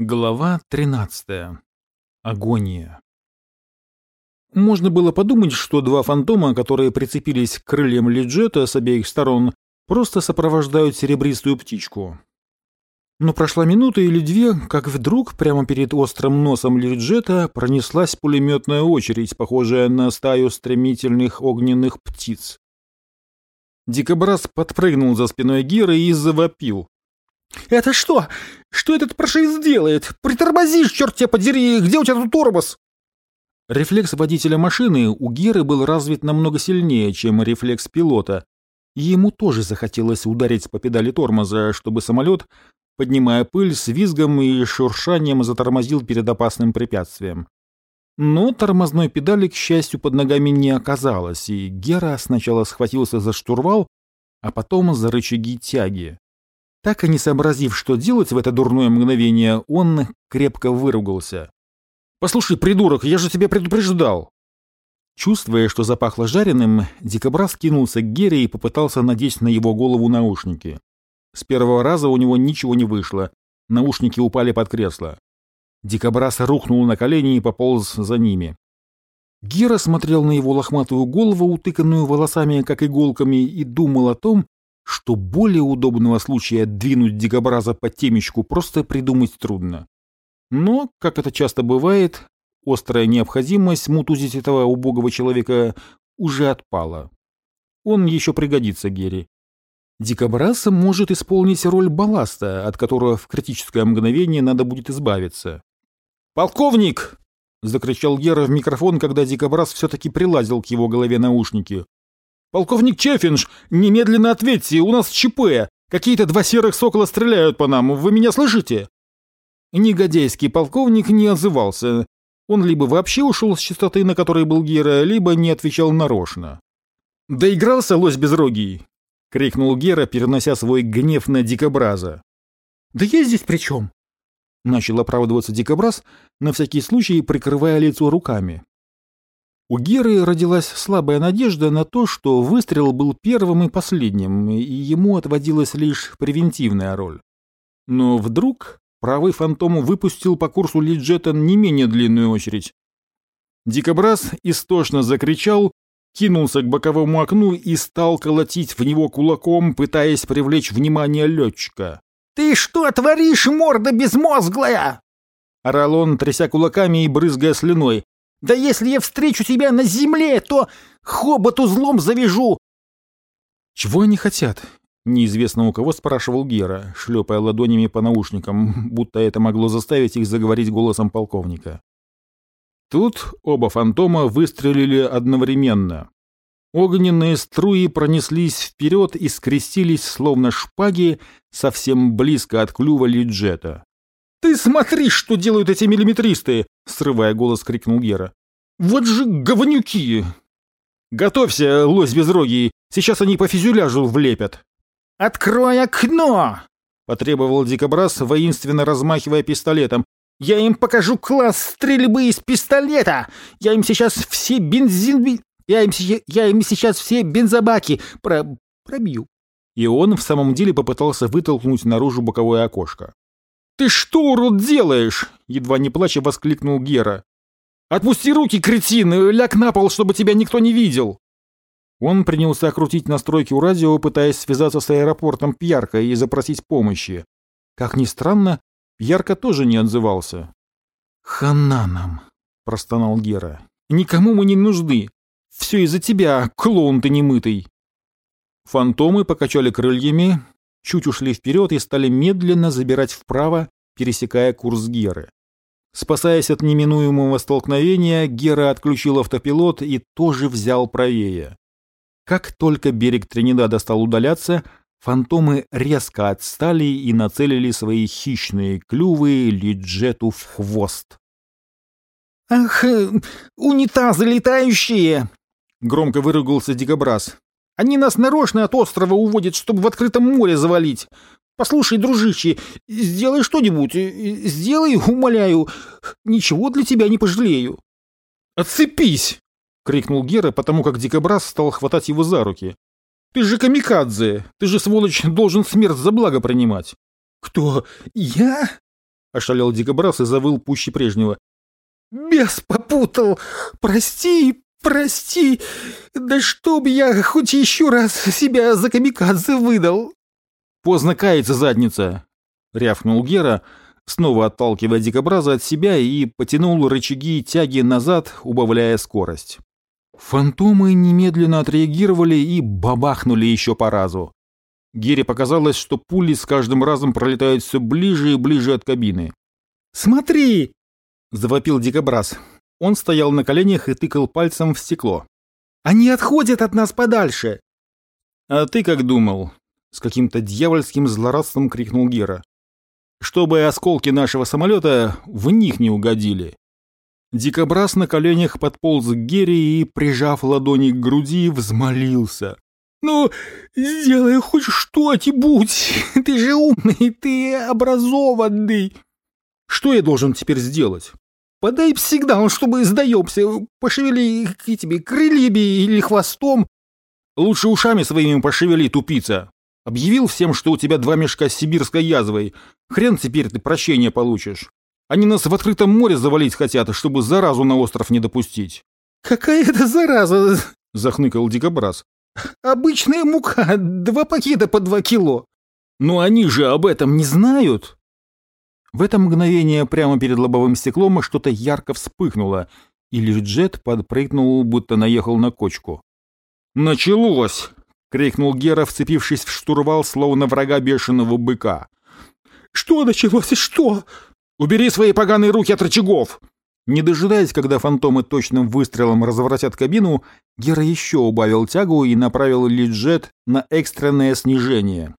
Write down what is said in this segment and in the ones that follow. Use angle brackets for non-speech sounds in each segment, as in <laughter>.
Глава 13. Агония. Можно было подумать, что два фантома, которые прицепились к крыльям Лиджета с обеих сторон, просто сопровождают серебристую птичку. Но прошла минута или две, как вдруг прямо перед острым носом Лиджета пронеслась пулеметная очередь, похожая на стаю стремительных огненных птиц. Дикобраз подпрыгнул за спиной Геры и завопил. «Это что? Что этот паршивец делает? Притормозишь, черт тебя подери! Где у тебя тут тормоз?» Рефлекс водителя машины у Геры был развит намного сильнее, чем рефлекс пилота, ему тоже захотелось ударить по педали тормоза, чтобы самолет, поднимая пыль, с визгом и шуршанием затормозил перед опасным препятствием. Но тормозной педали, к счастью, под ногами не оказалось, и Гера сначала схватился за штурвал, а потом за рычаги тяги. Так и не сообразив, что делать в это дурное мгновение, он крепко выругался. «Послушай, придурок, я же тебя предупреждал!» Чувствуя, что запахло жареным, дикобраз кинулся к Гере и попытался надеть на его голову наушники. С первого раза у него ничего не вышло, наушники упали под кресло. Дикобраз рухнул на колени и пополз за ними. Гера смотрел на его лохматую голову, утыканную волосами, как иголками, и думал о том, что более удобного случая двинуть дикобраза по темечку просто придумать трудно. Но, как это часто бывает, острая необходимость мутузить этого убогого человека уже отпала. Он еще пригодится Гере. Дикобраз может исполнить роль балласта, от которого в критическое мгновение надо будет избавиться. «Полковник!» — закричал Гера в микрофон, когда дикобраз все-таки прилазил к его голове наушники. «Полковник Чефинш, немедленно ответьте, у нас ЧП! Какие-то два серых сокола стреляют по нам, вы меня слышите?» Негодяйский полковник не отзывался. Он либо вообще ушел с частоты, на которой был Гера, либо не отвечал нарочно. «Доигрался лось безрогий!» — крикнул Гера, перенося свой гнев на дикобраза. «Да я здесь при чем?» Начал оправдываться дикобраз, на всякий случай прикрывая лицо руками. У Геры родилась слабая надежда на то, что выстрел был первым и последним, и ему отводилась лишь превентивная роль. Но вдруг правый фантом выпустил по курсу Лиджета не менее длинную очередь. Дикобраз истошно закричал, кинулся к боковому окну и стал колотить в него кулаком, пытаясь привлечь внимание летчика. «Ты что творишь, морда безмозглая?» Орал он, тряся кулаками и брызгая слюной. Да если я встречу тебя на земле, то хобот узлом завяжу!» «Чего они хотят?» — неизвестно у кого спрашивал Гера, шлепая ладонями по наушникам, будто это могло заставить их заговорить голосом полковника. Тут оба фантома выстрелили одновременно. Огненные струи пронеслись вперед и скрестились, словно шпаги, совсем близко от клюва Лиджета. «Ты смотри, что делают эти миллиметристы!» — срывая голос, крикнул Гера. «Вот же говнюки!» «Готовься, лось безрогий! Сейчас они по фюзеляжу влепят!» «Открой окно!» — потребовал дикобраз, воинственно размахивая пистолетом. «Я им покажу класс стрельбы из пистолета! Я им сейчас все бензин... Я им, я им сейчас все бензобаки про... пробью!» И он в самом деле попытался вытолкнуть наружу боковое окошко. «Ты что, урод, делаешь?» — едва не плача воскликнул Гера. «Отпусти руки, кретин, ляг на пол, чтобы тебя никто не видел!» Он принялся крутить настройки у радио, пытаясь связаться с аэропортом Пьярка и запросить помощи. Как ни странно, Пьярка тоже не отзывался. «Хана нам!» — простонал Гера. «Никому мы не нужны! Все из-за тебя, клоун ты немытый!» Фантомы покачали крыльями, чуть ушли вперед и стали медленно забирать вправо, пересекая курс Геры. Спасаясь от неминуемого столкновения, Гера отключил автопилот и тоже взял правее. Как только берег Тринидада стал удаляться, фантомы резко отстали и нацелили свои хищные клювы Лиджету в хвост. «Ах, э, унитазы летающие!» — громко выругался Дикобраз. Они нас нарочно от острова уводят, чтобы в открытом море завалить. Послушай, дружище, сделай что-нибудь. Сделай, <laughs> умоляю. Ничего для тебя не пожалею. «Отцепись!» — крикнул Гера, потому как дикобраз стал хватать его за руки. «Ты же камикадзе! Ты же, сволочь, должен смерть за благо принимать!» «Кто? Я?» ошалел дикобраз и завыл пуще прежнего. «Бес попутал! Прости, прости! Да чтоб я хоть еще раз себя за камикадзе выдал!» «Поздно кается задница!» — рявкнул Гера, снова отталкивая дикобраза от себя и потянул рычаги тяги назад, убавляя скорость. Фантомы немедленно отреагировали и бабахнули еще по разу. Гере показалось, что пули с каждым разом пролетают все ближе и ближе от кабины. «Смотри!» — завопил дикобраз. Он стоял на коленях и тыкал пальцем в стекло. «Они отходят от нас подальше!» «А ты как думал?» — с каким-то дьявольским злорадством крикнул Гера. «Чтобы осколки нашего самолета в них не угодили». Дикобраз на коленях подполз к Гере и, прижав ладони к груди, взмолился. «Ну, сделай хоть что-нибудь! <laughs> Ты же умный, ты образованный!» «Что я должен теперь сделать?» «Подай сигнал, чтобы сдаемся. Пошевели этими крыльями или хвостом». «Лучше ушами своими пошевели, тупица!» Объявил всем, что у тебя два мешка с сибирской язвой. Хрен теперь ты прощения получишь. Они нас в открытом море завалить хотят, чтобы заразу на остров не допустить. «Какая это зараза?» <laughs> — захныкал дикобраз. Обычная мука, два пакета по два кило. Но они же об этом не знают. В это мгновение прямо перед лобовым стеклом что-то ярко вспыхнуло, и Лирджет подпрыгнул, будто наехал на кочку. «Началось!» — крикнул Гера, вцепившись в штурвал, словно врага бешеного быка. «Что началось и что?» «Убери свои поганые руки от рычагов!» Не дожидаясь, когда фантомы точным выстрелом разворотят кабину, Гера еще убавил тягу и направил лиджет на экстренное снижение.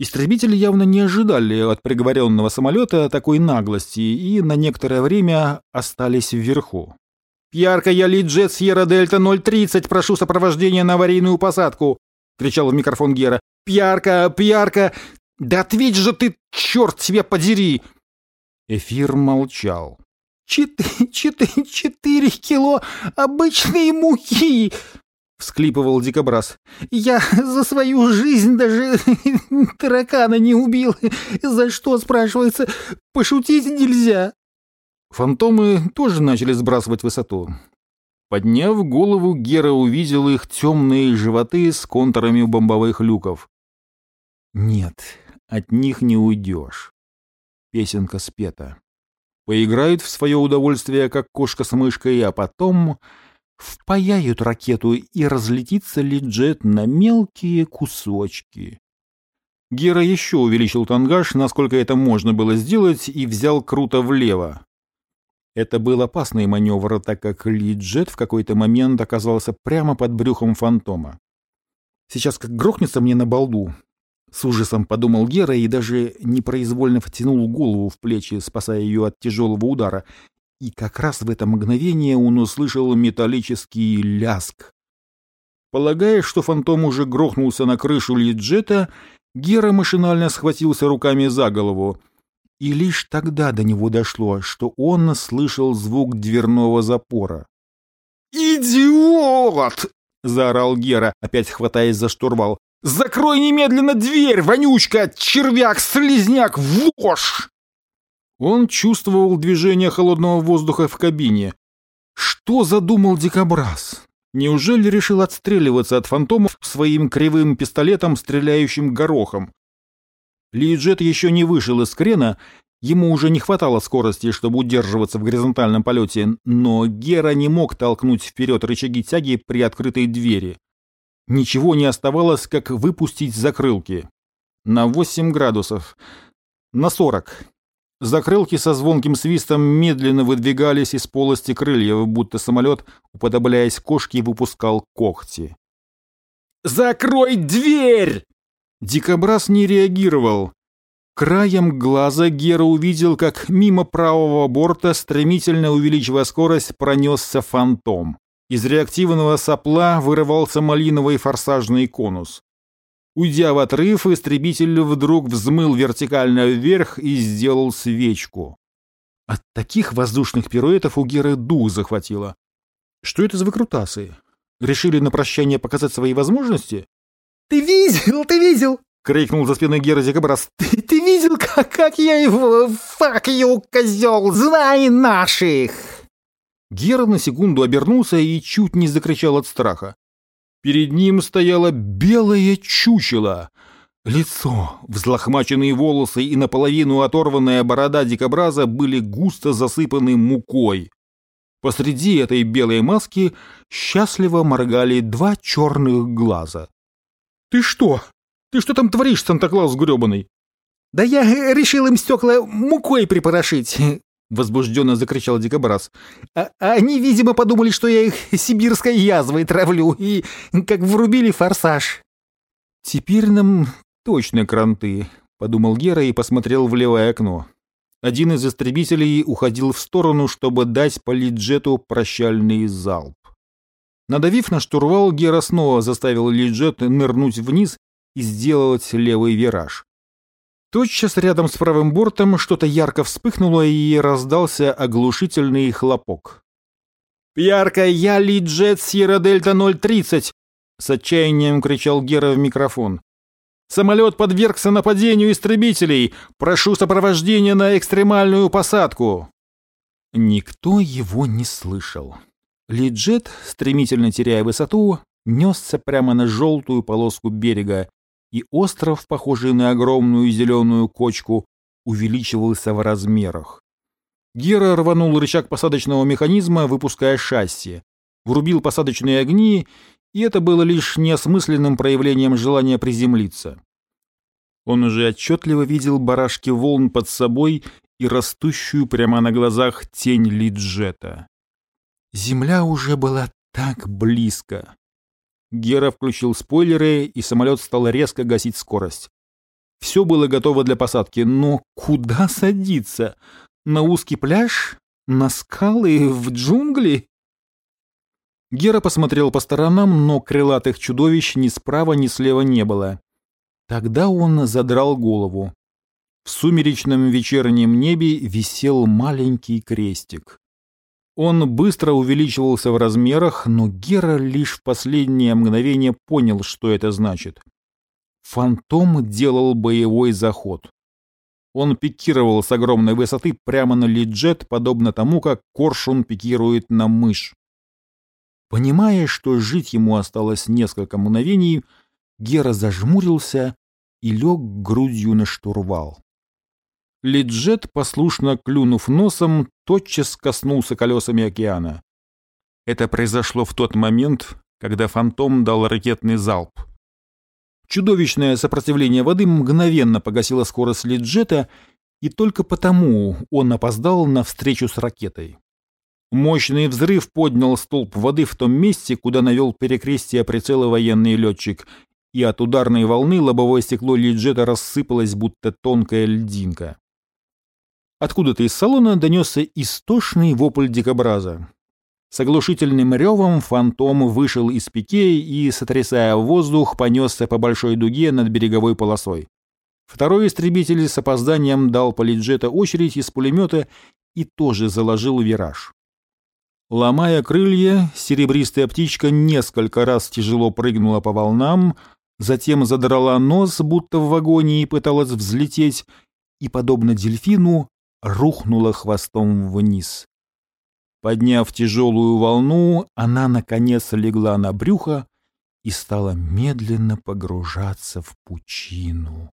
Истребители явно не ожидали от приговоренного самолета такой наглости и на некоторое время остались вверху. «Пьярка, я лиджет Сьерра Дельта 030, прошу сопровождения на аварийную посадку!» — кричал в микрофон Гера. «Пьярка, Пьярка! Да ответь же ты, черт тебя подери!» Эфир молчал. Четыре, четыре, четыре кило обычной муки!» — всклипывал дикобраз. «Я за свою жизнь даже <laughs> таракана не убил. За что, спрашивается, пошутить нельзя?» Фантомы тоже начали сбрасывать высоту. Подняв голову, Гера увидел их темные животы с контурами бомбовых люков. «Нет, от них не уйдешь». Песенка спета поиграют в свое удовольствие, как кошка с мышкой, а потом впаяют ракету и разлетится ли джет на мелкие кусочки. Гера еще увеличил тангаж, насколько это можно было сделать, и взял круто влево. Это был опасный маневр, так как Ли-джет в какой-то момент оказался прямо под брюхом фантома. Сейчас как грохнется мне на балду, с ужасом подумал Гера и даже непроизвольно втянул голову в плечи, спасая ее от тяжелого удара. И как раз в это мгновение он услышал металлический ляск. Полагая, что фантом уже грохнулся на крышу лиджета, Гера машинально схватился руками за голову. И лишь тогда до него дошло, что он слышал звук дверного запора. «Идиот!» — заорал Гера, опять хватаясь за штурвал. Закрой немедленно дверь, вонючка, червяк, слизняк, вошь!» Он чувствовал движение холодного воздуха в кабине. Что задумал дикобраз? Неужели решил отстреливаться от фантомов своим кривым пистолетом, стреляющим горохом? Лиджет еще не вышел из крена, ему уже не хватало скорости, чтобы удерживаться в горизонтальном полете, но Гера не мог толкнуть вперед рычаги тяги при открытой двери. Ничего не оставалось, как выпустить закрылки. На 8 градусов. На 40. Закрылки со звонким свистом медленно выдвигались из полости крыльев, будто самолет, уподобляясь кошке, выпускал когти. «Закрой дверь!» Дикобраз не реагировал. Краем глаза Гера увидел, как мимо правого борта, стремительно увеличивая скорость, пронесся фантом. Из реактивного сопла вырывался малиновый форсажный конус. Уйдя в отрыв, истребитель вдруг взмыл вертикально вверх и сделал свечку. От таких воздушных пируэтов у Геры дух захватило. Что это за выкрутасы? Решили на прощание показать свои возможности? «Ты видел, ты видел!» — крикнул за спиной Гера Дикобраз. «Ты, ты видел, как, как я его... Фак, ю, козел! Знай наших!» Гера на секунду обернулся и чуть не закричал от страха. Перед ним стояло белое чучело. Лицо, взлохмаченные волосы и наполовину оторванная борода дикобраза были густо засыпаны мукой. Посреди этой белой маски счастливо моргали два черных глаза. «Ты что? Ты что там творишь, Санта-Клаус гребаный?» «Да я решил им стекла мукой припорошить!» — возбужденно закричал дикобраз. А, они, видимо, подумали, что я их <laughs> сибирской язвой травлю, и как врубили форсаж. «Теперь нам точно кранты», — подумал Гера и посмотрел в левое окно. Один из истребителей уходил в сторону, чтобы дать политджету прощальный залп. Надавив на штурвал, Гера снова заставил лиджет нырнуть вниз и сделать левый вираж. Тотчас рядом с правым бортом что-то ярко вспыхнуло и раздался оглушительный хлопок. «Ярко, я Лиджет Сьерра Дельта 030!» — с отчаянием кричал Гера в микрофон. Самолет подвергся нападению истребителей. Прошу сопровождения на экстремальную посадку. Никто его не слышал. Лиджет, стремительно теряя высоту, несся прямо на желтую полоску берега, и остров, похожий на огромную зеленую кочку, увеличивался в размерах. Гера рванул рычаг посадочного механизма, выпуская шасси, врубил посадочные огни и это было лишь неосмысленным проявлением желания приземлиться. Он уже отчетливо видел барашки волн под собой и растущую прямо на глазах тень Лиджета. Земля уже была так близко. Гера включил спойлеры, и самолет стал резко гасить скорость. Все было готово для посадки, но куда садиться? На узкий пляж? На скалы? В джунгли? Гера посмотрел по сторонам, но крылатых чудовищ ни справа, ни слева не было. Тогда он задрал голову. В сумеречном вечернем небе висел маленький крестик. Он быстро увеличивался в размерах, но Гера лишь в последнее мгновение понял, что это значит. Фантом делал боевой заход. Он пикировал с огромной высоты прямо на лиджет, подобно тому, как коршун пикирует на мышь. Понимая, что жить ему осталось несколько мгновений, Гера зажмурился и лег грудью на штурвал. Лиджет, послушно клюнув носом, тотчас коснулся колесами океана. Это произошло в тот момент, когда «Фантом» дал ракетный залп. Чудовищное сопротивление воды мгновенно погасило скорость Лиджета, и только потому он опоздал на встречу с ракетой. Мощный взрыв поднял столб воды в том месте, куда навел перекрестие прицела военный летчик, и от ударной волны лобовое стекло Лиджета рассыпалось, будто тонкая льдинка. Откуда-то из салона донесся истошный вопль дикобраза. С оглушительным ревом фантом вышел из пике и, сотрясая воздух, понесся по большой дуге над береговой полосой. Второй истребитель с опозданием дал по Лиджета очередь из пулемета и тоже заложил вираж. Ломая крылья, серебристая птичка несколько раз тяжело прыгнула по волнам, затем задрала нос, будто в вагоне, и пыталась взлететь, и, подобно дельфину, рухнула хвостом вниз. Подняв тяжелую волну, она, наконец, легла на брюхо и стала медленно погружаться в пучину.